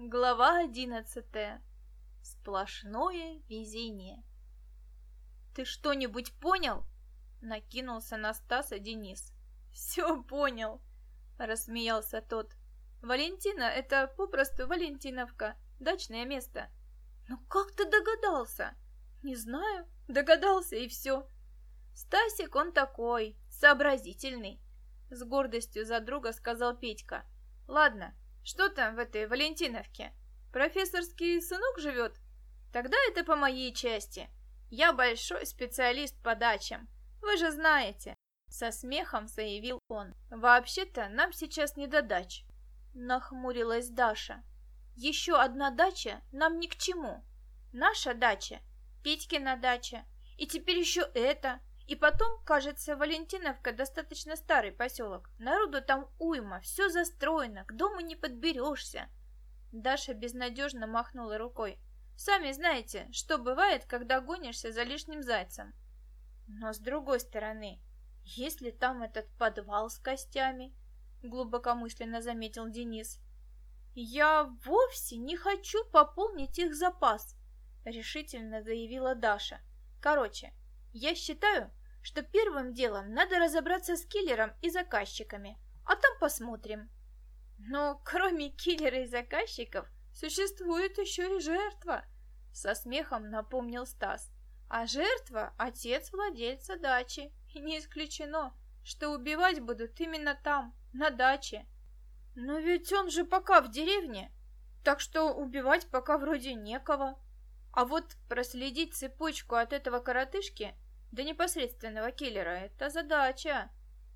Глава одиннадцатая. Сплошное везение. «Ты что-нибудь понял?» — накинулся на Стаса Денис. «Все понял», — рассмеялся тот. «Валентина — это попросту Валентиновка, дачное место». «Ну как ты догадался?» «Не знаю, догадался и все». «Стасик он такой, сообразительный», — с гордостью за друга сказал Петька. «Ладно, что там в этой Валентиновке? Профессорский сынок живет? Тогда это по моей части. Я большой специалист по дачам. Вы же знаете. Со смехом заявил он. Вообще-то нам сейчас не до дач. Нахмурилась Даша. Еще одна дача нам ни к чему. Наша дача, Петькина дача. И теперь еще это. И потом, кажется, Валентиновка достаточно старый поселок. Народу там уйма, все застроено, к дому не подберешься. Даша безнадежно махнула рукой. Сами знаете, что бывает, когда гонишься за лишним зайцем. Но с другой стороны, если там этот подвал с костями, глубокомысленно заметил Денис, я вовсе не хочу пополнить их запас, решительно заявила Даша. Короче, я считаю, что первым делом надо разобраться с киллером и заказчиками, а там посмотрим. Но кроме киллера и заказчиков существует еще и жертва, со смехом напомнил Стас. А жертва – отец владельца дачи, и не исключено, что убивать будут именно там, на даче. Но ведь он же пока в деревне, так что убивать пока вроде некого. А вот проследить цепочку от этого коротышки – до непосредственного киллера это задача,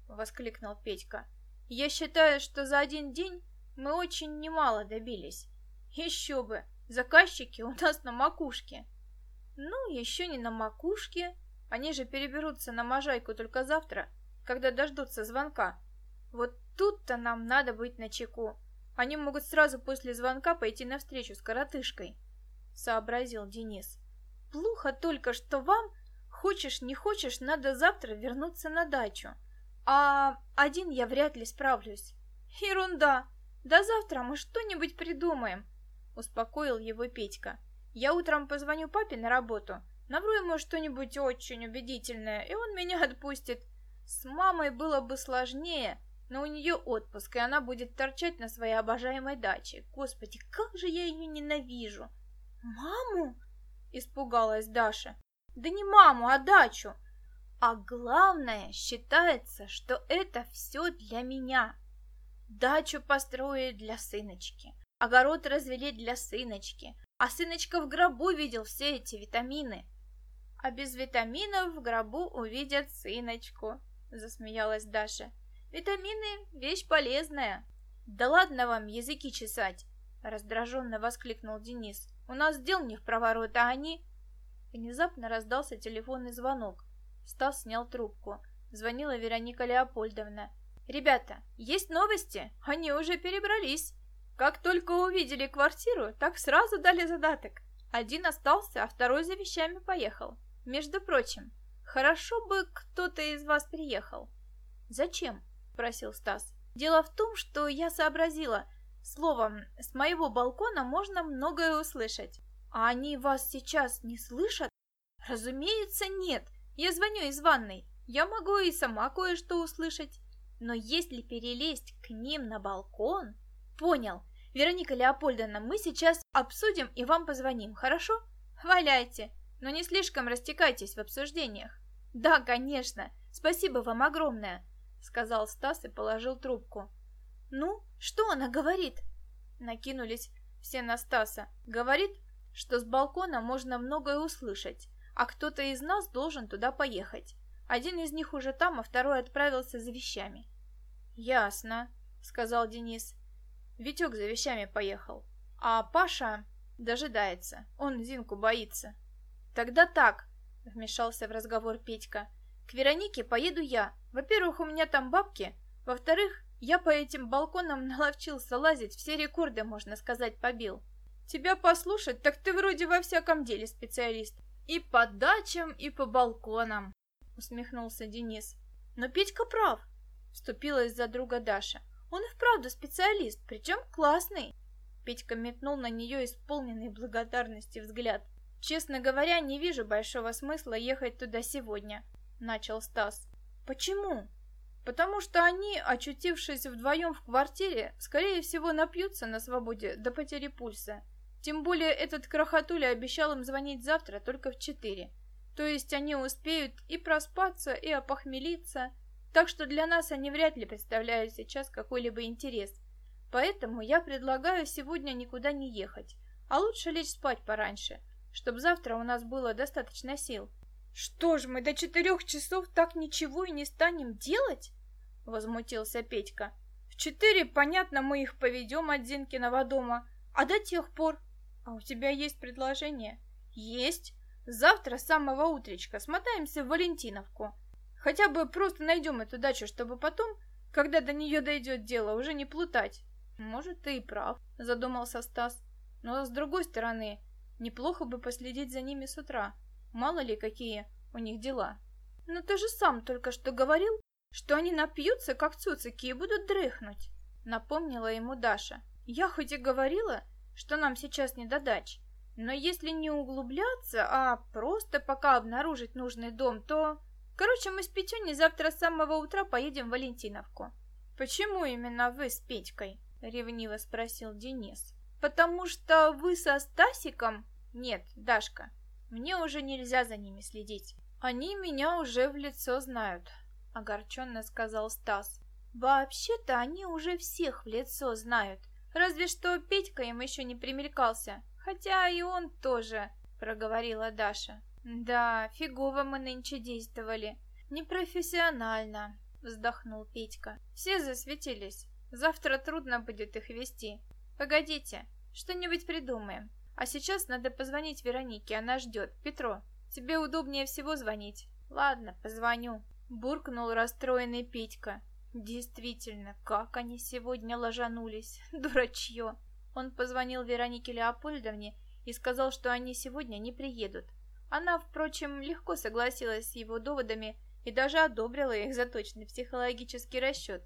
воскликнул Петька. Я считаю, что за один день мы очень немало добились. Еще бы, заказчики у нас на макушке. Ну, еще не на макушке. Они же переберутся на Можайку только завтра, когда дождутся звонка. Вот тут-то нам надо быть начеку. Они могут сразу после звонка пойти навстречу с коротышкой, сообразил Денис. Плохо только, что вам Хочешь, не хочешь, надо завтра вернуться на дачу. А один я вряд ли справлюсь. Ерунда. До завтра мы что-нибудь придумаем, успокоил его Петька. Я утром позвоню папе на работу, навру ему что-нибудь очень убедительное, и он меня отпустит. С мамой было бы сложнее, но у нее отпуск, и она будет торчать на своей обожаемой даче. Господи, как же я ее ненавижу! Маму? Испугалась Даша. Да не маму, а дачу. А главное, считается, что это все для меня. Дачу построили для сыночки, огород развели для сыночки, а сыночка в гробу видел все эти витамины. А без витаминов в гробу увидят сыночку, засмеялась Даша. Витамины – вещь полезная. Да ладно вам языки чесать, раздраженно воскликнул Денис. У нас дел не в проворот, а они Внезапно раздался телефонный звонок. Стас снял трубку. Звонила Вероника Леопольдовна. «Ребята, есть новости? Они уже перебрались. Как только увидели квартиру, так сразу дали задаток. Один остался, а второй за вещами поехал. Между прочим, хорошо бы кто-то из вас приехал». «Зачем?» – спросил Стас. «Дело в том, что я сообразила. Словом, с моего балкона можно многое услышать. А они вас сейчас не слышат? Разумеется, нет. Я звоню из ванной. Я могу и сама кое-что услышать. Но если перелезть к ним на балкон... Понял. Вероника Леопольдовна, мы сейчас обсудим и вам позвоним, хорошо? Валяйте, но не слишком растекайтесь в обсуждениях. Да, конечно. Спасибо вам огромное, сказал Стас и положил трубку. Ну, что она говорит? Накинулись все на Стаса. Говорит, что с балкона можно многое услышать, а кто-то из нас должен туда поехать. Один из них уже там, а второй отправился за вещами. «Ясно», — сказал Денис. Витек за вещами поехал, а Паша дожидается, он Зинку боится. «Тогда так», — вмешался в разговор Петька. «К Веронике поеду я. Во-первых, у меня там бабки. Во-вторых, я по этим балконам наловчился лазить, все рекорды, можно сказать, побил. Тебя послушать, так ты вроде во всяком деле специалист. И по дачам, и по балконам, усмехнулся Денис. Но Петька прав, вступилась за друга Даша. Он и вправду специалист, причем классный. Петька метнул на нее исполненный благодарности взгляд. «Честно говоря, не вижу большого смысла ехать туда сегодня», — начал Стас. «Почему?» «Потому что они, очутившись вдвоем в квартире, скорее всего напьются на свободе до потери пульса. Тем более этот крохотуля обещал им звонить завтра только в четыре. То есть они успеют и проспаться, и опохмелиться, так что для нас они вряд ли представляют сейчас какой-либо интерес. Поэтому я предлагаю сегодня никуда не ехать, а лучше лечь спать пораньше, чтобы завтра у нас было достаточно сил. Что ж, мы до четырех часов так ничего и не станем делать? Возмутился Петька. В четыре, понятно, мы их поведем от Зинкиного дома, а до тех пор... А у тебя есть предложение? Есть. Завтра с самого утречка смотаемся в Валентиновку. Хотя бы просто найдем эту дачу, чтобы потом, когда до нее дойдет дело, уже не плутать. Может, ты и прав, задумался Стас. Но с другой стороны, неплохо бы последить за ними с утра. Мало ли, какие у них дела. Но ты же сам только что говорил, что они напьются, как цуцики, и будут дрыхнуть. Напомнила ему Даша. Я хоть и говорила, что нам сейчас не до но если не углубляться, а просто пока обнаружить нужный дом, то... Короче, мы с Петюней завтра с самого утра поедем в Валентиновку. Почему именно вы с Петькой? Ревниво спросил Денис. Потому что вы со Стасиком? Нет, Дашка, мне уже нельзя за ними следить. Они меня уже в лицо знают, огорченно сказал Стас. Вообще-то они уже всех в лицо знают. Разве что Петька им еще не примелькался. Хотя и он тоже, проговорила Даша. Да, фигово мы нынче действовали. Непрофессионально, вздохнул Петька. Все засветились. Завтра трудно будет их вести. Погодите, что-нибудь придумаем. А сейчас надо позвонить Веронике, она ждет. Петро, тебе удобнее всего звонить. Ладно, позвоню. Буркнул расстроенный Петька. Действительно, как они сегодня ложанулись, дурачье. Он позвонил Веронике Леопольдовне и сказал, что они сегодня не приедут. Она, впрочем, легко согласилась с его доводами и даже одобрила их за точный психологический расчет.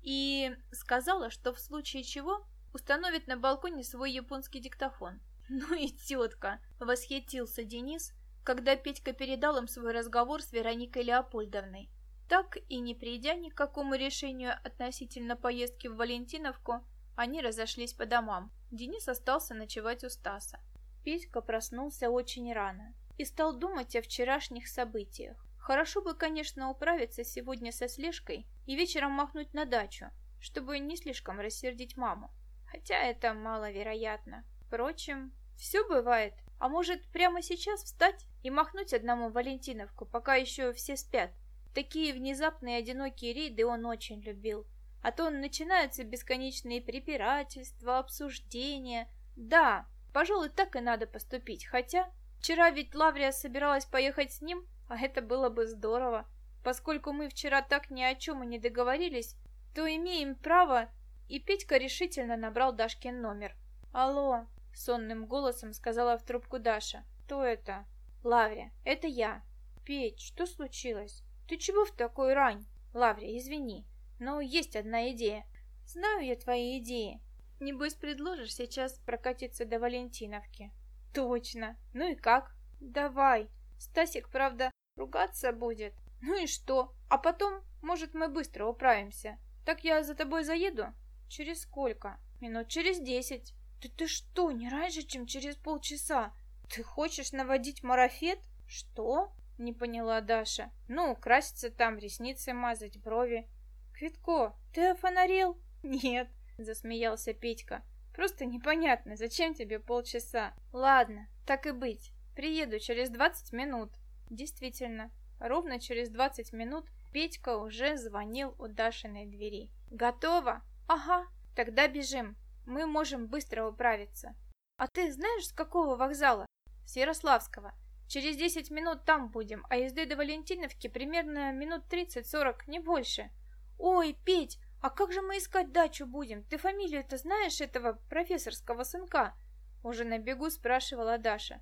И сказала, что в случае чего установит на балконе свой японский диктофон. Ну и тетка, восхитился Денис, когда Петька передал им свой разговор с Вероникой Леопольдовной. Так и не придя ни к какому решению относительно поездки в Валентиновку, они разошлись по домам. Денис остался ночевать у Стаса. Петька проснулся очень рано и стал думать о вчерашних событиях. Хорошо бы, конечно, управиться сегодня со слежкой и вечером махнуть на дачу, чтобы не слишком рассердить маму. Хотя это маловероятно. Впрочем, все бывает. А может, прямо сейчас встать и махнуть одному Валентиновку, пока еще все спят? Такие внезапные одинокие рейды он очень любил. А то начинаются бесконечные препирательства, обсуждения. Да, пожалуй, так и надо поступить. Хотя, вчера ведь Лаврия собиралась поехать с ним, а это было бы здорово. Поскольку мы вчера так ни о чем и не договорились, то имеем право... И Петька решительно набрал Дашкин номер. «Алло», — сонным голосом сказала в трубку Даша. «Кто это?» «Лаврия, это я». «Петь, что случилось?» «Ты чего в такой рань?» «Лаврия, извини, но есть одна идея». «Знаю я твои идеи. Небось, предложишь сейчас прокатиться до Валентиновки?» «Точно. Ну и как?» «Давай. Стасик, правда, ругаться будет. Ну и что? А потом, может, мы быстро управимся. Так я за тобой заеду?» «Через сколько?» «Минут через десять». «Да ты что, не раньше, чем через полчаса? Ты хочешь наводить марафет?» «Что?» Не поняла Даша. Ну, краситься там, ресницы мазать, брови. Квитко, ты офонарел? Нет, засмеялся Петька. Просто непонятно, зачем тебе полчаса? Ладно, так и быть. Приеду через двадцать минут. Действительно, ровно через двадцать минут Петька уже звонил у Дашиной двери. Готово? Ага, тогда бежим. Мы можем быстро управиться. А ты знаешь, с какого вокзала? С Ярославского. Через 10 минут там будем, а езды до Валентиновки примерно минут 30-40, не больше. Ой, Петь, а как же мы искать дачу будем? Ты фамилию-то знаешь этого профессорского сынка? Уже на бегу спрашивала Даша.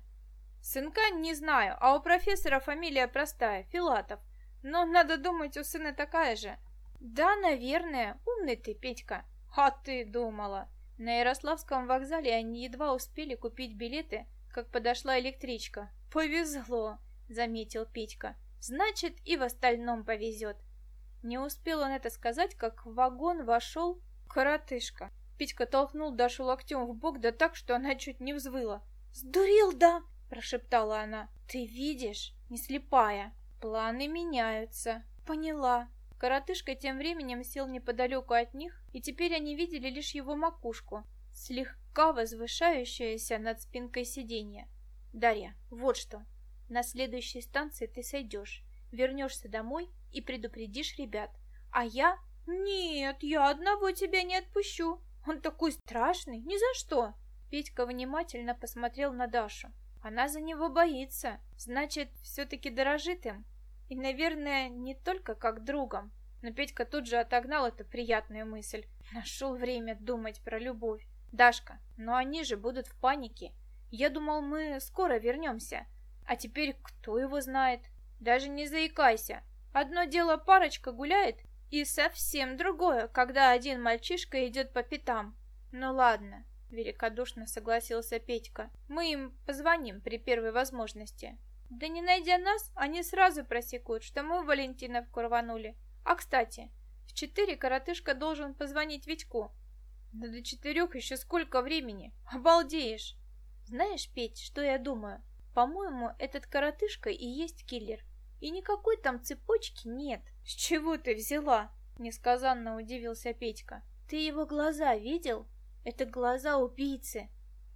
Сынка не знаю, а у профессора фамилия простая, Филатов. Но, надо думать, у сына такая же. Да, наверное, умный ты, Петька. А ты думала. На Ярославском вокзале они едва успели купить билеты, как подошла электричка. «Повезло», — заметил Петька. «Значит, и в остальном повезет». Не успел он это сказать, как в вагон вошел коротышка. Петька толкнул Дашу локтем в бок, да так, что она чуть не взвыла. «Сдурел, да?» – прошептала она. «Ты видишь? Не слепая. Планы меняются». «Поняла». Коротышка тем временем сел неподалеку от них, и теперь они видели лишь его макушку, слегка возвышающуюся над спинкой сиденья. «Дарья, вот что. На следующей станции ты сойдешь, вернешься домой и предупредишь ребят. А я... Нет, я одного тебя не отпущу. Он такой страшный, ни за что. Петька внимательно посмотрел на Дашу. Она за него боится, значит, все-таки дорожит им. И, наверное, не только как другом. Но Петька тут же отогнал эту приятную мысль. Нашел время думать про любовь. Дашка, но они же будут в панике. Я думал, мы скоро вернемся. А теперь кто его знает? Даже не заикайся. Одно дело парочка гуляет, и совсем другое, когда один мальчишка идет по пятам. Ну ладно, великодушно согласился Петька. Мы им позвоним при первой возможности. Да не найдя нас, они сразу просекут, что мы в Валентиновку рванули. А кстати, в четыре коротышка должен позвонить Витьку. Да до четырех еще сколько времени? Обалдеешь! Знаешь, Петь, что я думаю? По-моему, этот коротышка и есть киллер. И никакой там цепочки нет. С чего ты взяла? Несказанно удивился Петька. Ты его глаза видел? Это глаза убийцы.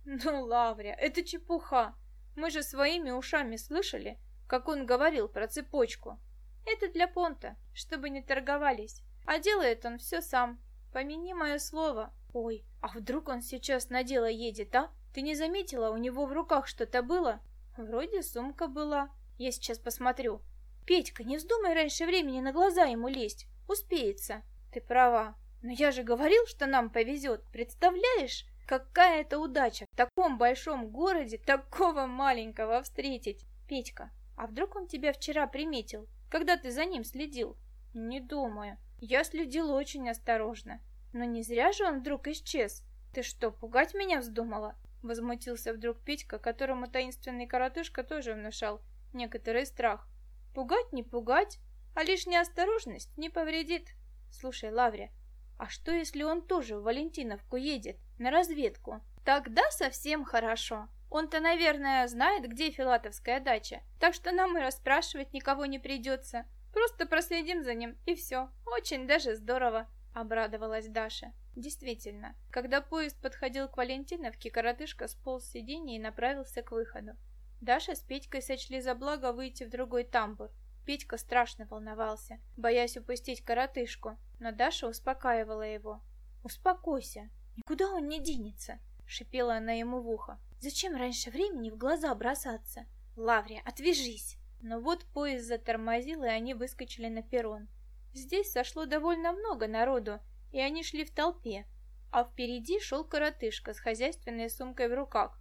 Ну, Лаврия, это чепуха. Мы же своими ушами слышали, как он говорил про цепочку. Это для понта, чтобы не торговались. А делает он все сам. Помяни мое слово. Ой, а вдруг он сейчас на дело едет, а? Ты не заметила, у него в руках что-то было? Вроде сумка была. Я сейчас посмотрю. Петька, не вздумай раньше времени на глаза ему лезть. Успеется. Ты права. Но я же говорил, что нам повезет. Представляешь, какая это удача в таком большом городе такого маленького встретить. Петька, а вдруг он тебя вчера приметил, когда ты за ним следил? Не думаю. Я следил очень осторожно. Но не зря же он вдруг исчез. Ты что, пугать меня вздумала? Возмутился вдруг Петька, которому таинственный коротышка тоже внушал некоторый страх. Пугать не пугать, а лишняя осторожность не повредит. Слушай, Лаврия, а что если он тоже в Валентиновку едет, на разведку? Тогда совсем хорошо. Он-то, наверное, знает, где Филатовская дача, так что нам и расспрашивать никого не придется. Просто проследим за ним, и все. Очень даже здорово, обрадовалась Даша. Действительно, когда поезд подходил к Валентиновке, коротышка сполз с сиденья и направился к выходу. Даша с Петькой сочли за благо выйти в другой тамбур. Петька страшно волновался, боясь упустить коротышку, но Даша успокаивала его. «Успокойся, никуда он не денется», — шипела она ему в ухо. «Зачем раньше времени в глаза бросаться? Лаврия, отвяжись!» Но вот поезд затормозил, и они выскочили на перрон. Здесь сошло довольно много народу, и они шли в толпе, а впереди шел коротышка с хозяйственной сумкой в руках.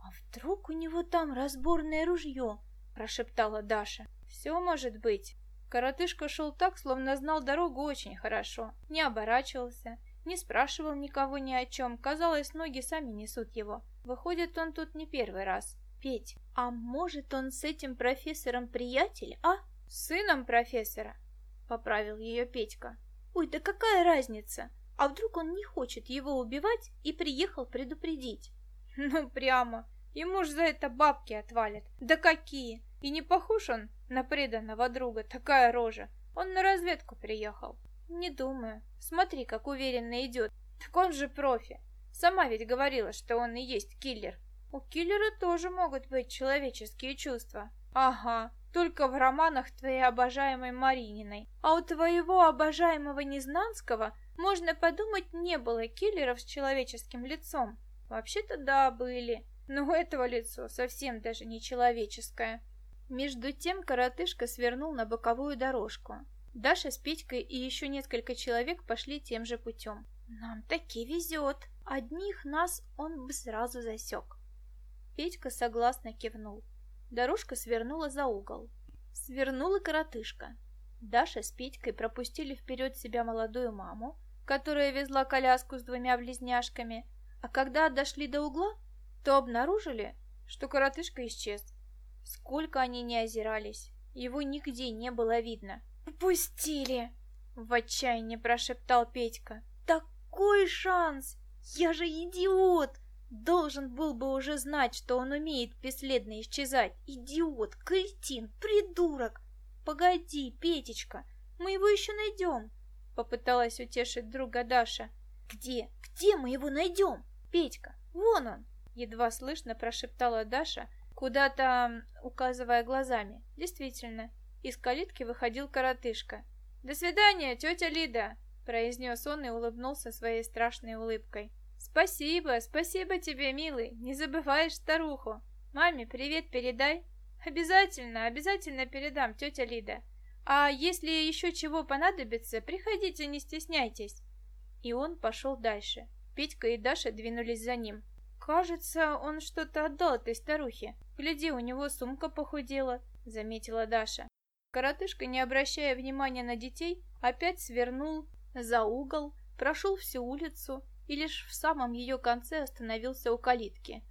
«А вдруг у него там разборное ружье?» – прошептала Даша. «Все может быть». Коротышка шел так, словно знал дорогу очень хорошо, не оборачивался, не спрашивал никого ни о чем, казалось, ноги сами несут его. Выходит, он тут не первый раз. Петь, а может он с этим профессором приятель, а? Сыном профессора, поправил ее Петька. Ой, да какая разница? А вдруг он не хочет его убивать и приехал предупредить? Ну прямо, ему ж за это бабки отвалят. Да какие! И не похож он на преданного друга, такая рожа. Он на разведку приехал. Не думаю. Смотри, как уверенно идет. Так он же профи. Сама ведь говорила, что он и есть киллер. У киллера тоже могут быть человеческие чувства. Ага, только в романах твоей обожаемой Марининой. А у твоего обожаемого Незнанского, можно подумать, не было киллеров с человеческим лицом. Вообще-то да, были. Но у этого лицо совсем даже не человеческое. Между тем коротышка свернул на боковую дорожку. Даша с Петькой и еще несколько человек пошли тем же путем. «Нам таки везет. Одних нас он бы сразу засек». Петька согласно кивнул. Дорожка свернула за угол. Свернула коротышка. Даша с Петькой пропустили вперед себя молодую маму, которая везла коляску с двумя близняшками, а когда дошли до угла, то обнаружили, что коротышка исчез. Сколько они не озирались, его нигде не было видно. «Упустили!» — в отчаянии прошептал Петька. «Такой шанс! Я же идиот! Должен был бы уже знать, что он умеет бесследно исчезать. Идиот, кретин, придурок! Погоди, Петечка, мы его еще найдем!» Попыталась утешить друга Даша. «Где? Где мы его найдем? Петька, вон он!» Едва слышно прошептала Даша, куда-то указывая глазами. Действительно, из калитки выходил коротышка. «До свидания, тетя Лида!» произнес он и улыбнулся своей страшной улыбкой. «Спасибо, спасибо тебе, милый, не забываешь старуху. Маме привет передай». «Обязательно, обязательно передам, тетя Лида. А если еще чего понадобится, приходите, не стесняйтесь». И он пошел дальше. Петька и Даша двинулись за ним. «Кажется, он что-то отдал этой старухе. Гляди, у него сумка похудела», — заметила Даша. Коротышка, не обращая внимания на детей, опять свернул за угол, прошел всю улицу и лишь в самом ее конце остановился у калитки.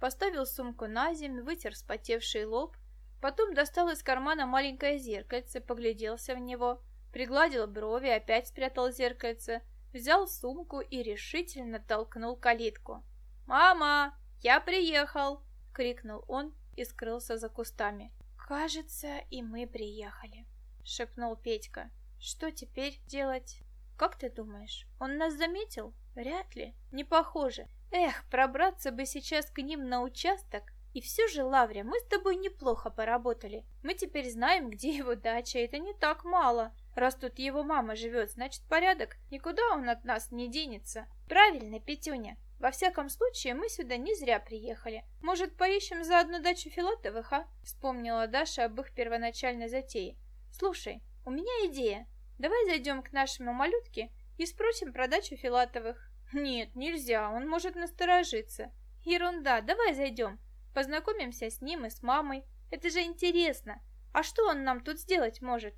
Поставил сумку на землю, вытер вспотевший лоб, потом достал из кармана маленькое зеркальце, погляделся в него, пригладил брови, опять спрятал зеркальце, взял сумку и решительно толкнул калитку. «Мама, я приехал!» — крикнул он и скрылся за кустами. «Кажется, и мы приехали», — шепнул Петька. «Что теперь делать?» Как ты думаешь, он нас заметил? Вряд ли. Не похоже. Эх, пробраться бы сейчас к ним на участок. И все же, Лаврия, мы с тобой неплохо поработали. Мы теперь знаем, где его дача, это не так мало. Раз тут его мама живет, значит порядок. Никуда он от нас не денется. Правильно, Петюня. Во всяком случае, мы сюда не зря приехали. Может, поищем заодно дачу Филатовых, а? Вспомнила Даша об их первоначальной затее. Слушай, у меня идея. Давай зайдем к нашему малютке и спросим про дачу Филатовых. Нет, нельзя, он может насторожиться. Ерунда, давай зайдем. Познакомимся с ним и с мамой. Это же интересно. А что он нам тут сделать может?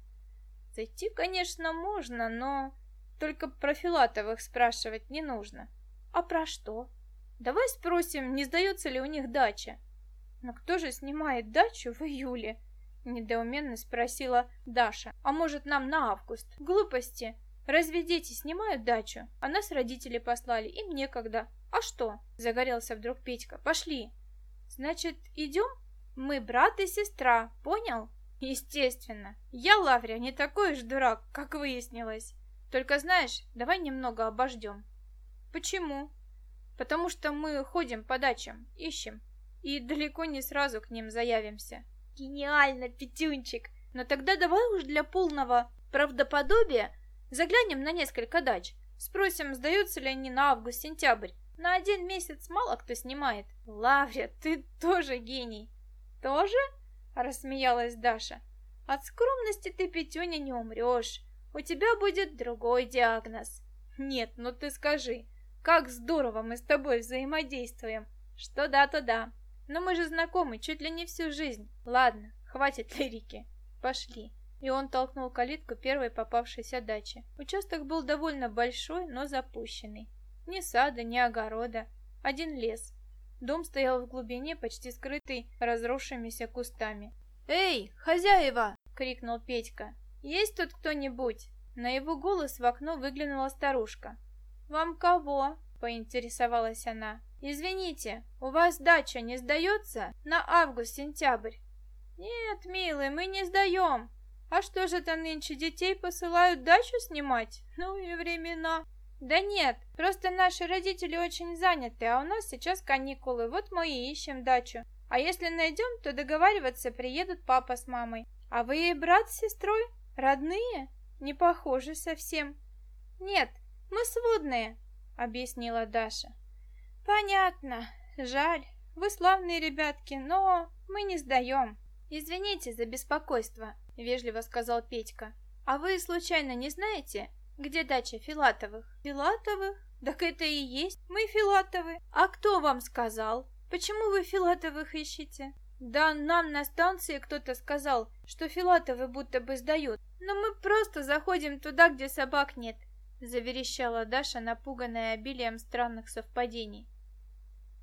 Зайти, конечно, можно, но... Только про Филатовых спрашивать не нужно. А про что? Давай спросим, не сдается ли у них дача. Но кто же снимает дачу в июле? Недоуменно спросила Даша. «А может, нам на август?» «Глупости! Разве дети снимают дачу? А нас родители послали, им некогда. А что?» Загорелся вдруг Петька. «Пошли!» «Значит, идем? Мы брат и сестра, понял?» «Естественно. Я, Лаврия, не такой уж дурак, как выяснилось. Только знаешь, давай немного обождем». «Почему?» «Потому что мы ходим по дачам, ищем, и далеко не сразу к ним заявимся». Гениально, Петюнчик! Но тогда давай уж для полного правдоподобия заглянем на несколько дач. Спросим, сдаются ли они на август-сентябрь. На один месяц мало кто снимает. Лаврия, ты тоже гений. Тоже? Рассмеялась Даша. От скромности ты, Петюня, не умрешь. У тебя будет другой диагноз. Нет, ну ты скажи, как здорово мы с тобой взаимодействуем. Что да, то да. Но мы же знакомы чуть ли не всю жизнь. Ладно, хватит лирики. Пошли. И он толкнул калитку первой попавшейся дачи. Участок был довольно большой, но запущенный. Ни сада, ни огорода. Один лес. Дом стоял в глубине, почти скрытый разросшимися кустами. «Эй, хозяева!» — крикнул Петька. «Есть тут кто-нибудь?» На его голос в окно выглянула старушка. «Вам кого?» — поинтересовалась она. «Извините, у вас дача не сдается на август-сентябрь?» «Нет, милый, мы не сдаем. А что же это нынче детей посылают дачу снимать? Ну и времена». «Да нет, просто наши родители очень заняты, а у нас сейчас каникулы, вот мы и ищем дачу. А если найдем, то договариваться приедут папа с мамой. А вы и брат с сестрой? Родные? Не похожи совсем». «Нет, мы сводные», — объяснила Даша. «Понятно. Жаль. Вы славные ребятки, но мы не сдаем. Извините за беспокойство», — вежливо сказал Петька. «А вы, случайно, не знаете, где дача Филатовых?» «Филатовых? Так это и есть мы Филатовы. А кто вам сказал? Почему вы Филатовых ищете?» «Да нам на станции кто-то сказал, что Филатовы будто бы сдают, но мы просто заходим туда, где собак нет. заверещала Даша, напуганная обилием странных совпадений.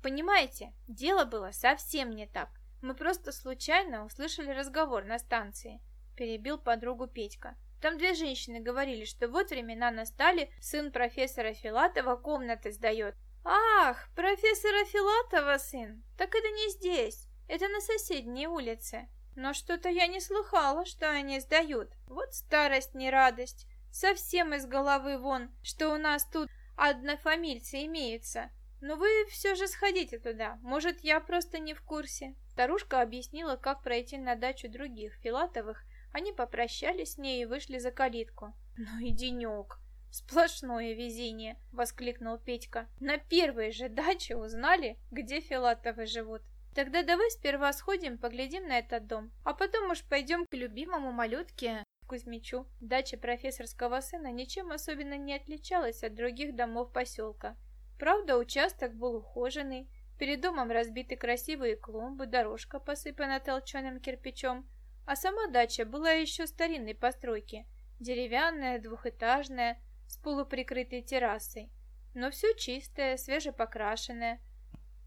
Понимаете, дело было совсем не так. Мы просто случайно услышали разговор на станции, перебил подругу Петька. Там две женщины говорили, что вот времена настали, сын профессора Филатова комнаты сдает. Ах, профессора Филатова сын? Так это не здесь, это на соседней улице. Но что-то я не слыхала, что они сдают. Вот старость не радость. Совсем из головы вон, что у нас тут однофамильцы имеются. Но вы все же сходите туда. Может, я просто не в курсе. Старушка объяснила, как пройти на дачу других Филатовых. Они попрощались с ней и вышли за калитку. Ну и денек. Сплошное везение, воскликнул Петька. На первой же даче узнали, где Филатовы живут. Тогда давай сперва сходим, поглядим на этот дом, а потом уж пойдем к любимому малютке Кузьмичу. Дача профессорского сына ничем особенно не отличалась от других домов поселка. Правда, участок был ухоженный, перед домом разбиты красивые клумбы, дорожка посыпана толченым кирпичом, а сама дача была еще старинной постройки, деревянная, двухэтажная, с полуприкрытой террасой, но все чистое, свежепокрашенное,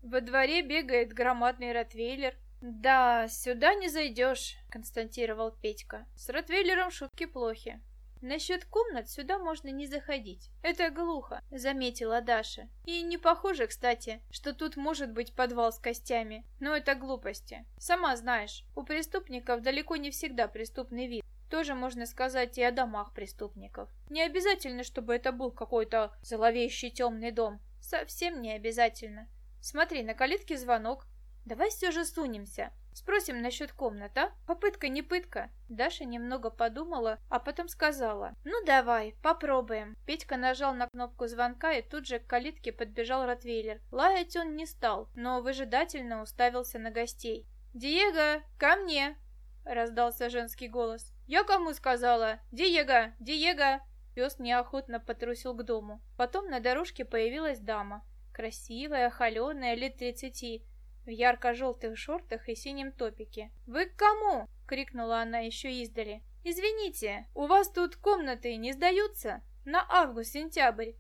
во дворе бегает громадный ротвейлер. «Да, сюда не зайдешь», — констатировал Петька. «С ротвейлером шутки плохи». «Насчет комнат сюда можно не заходить. Это глухо», — заметила Даша. «И не похоже, кстати, что тут может быть подвал с костями. Но это глупости. Сама знаешь, у преступников далеко не всегда преступный вид. Тоже можно сказать и о домах преступников. Не обязательно, чтобы это был какой-то зловещий темный дом. Совсем не обязательно. Смотри, на калитке звонок. Давай все же сунемся. Спросим насчет комнат, а? Попытка не пытка. Даша немного подумала, а потом сказала. Ну давай, попробуем. Петька нажал на кнопку звонка и тут же к калитке подбежал Ротвейлер. Лаять он не стал, но выжидательно уставился на гостей. «Диего, ко мне!» — раздался женский голос. «Я кому сказала? Диего! Диего!» Пес неохотно потрусил к дому. Потом на дорожке появилась дама красивая, холеная, лет тридцати, в ярко-желтых шортах и синем топике. «Вы к кому?» — крикнула она еще издали. «Извините, у вас тут комнаты не сдаются? На август-сентябрь?»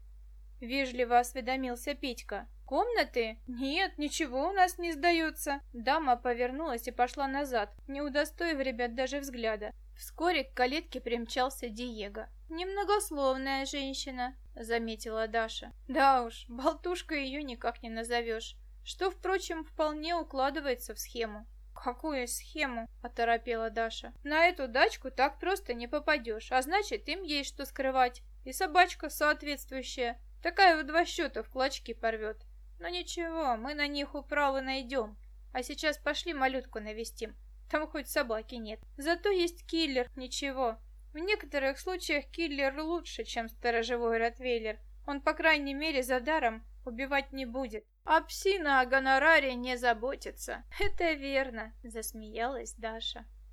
Вежливо осведомился Петька. «Комнаты? Нет, ничего у нас не сдаются». Дама повернулась и пошла назад, не удостоив ребят даже взгляда. Вскоре к калитке примчался Диего. «Немногословная женщина», — заметила Даша. «Да уж, болтушка ее никак не назовешь, что, впрочем, вполне укладывается в схему». «Какую схему?» – оторопела Даша. «На эту дачку так просто не попадешь, а значит, им есть что скрывать. И собачка соответствующая. Такая в два счета в клочки порвет. Но ничего, мы на них управы найдем. А сейчас пошли малютку навестим. Там хоть собаки нет. Зато есть киллер, ничего. В некоторых случаях киллер лучше, чем сторожевой ротвейлер. Он, по крайней мере, за даром убивать не будет. А псина о гонораре не заботится. Это верно, засмеялась Даша.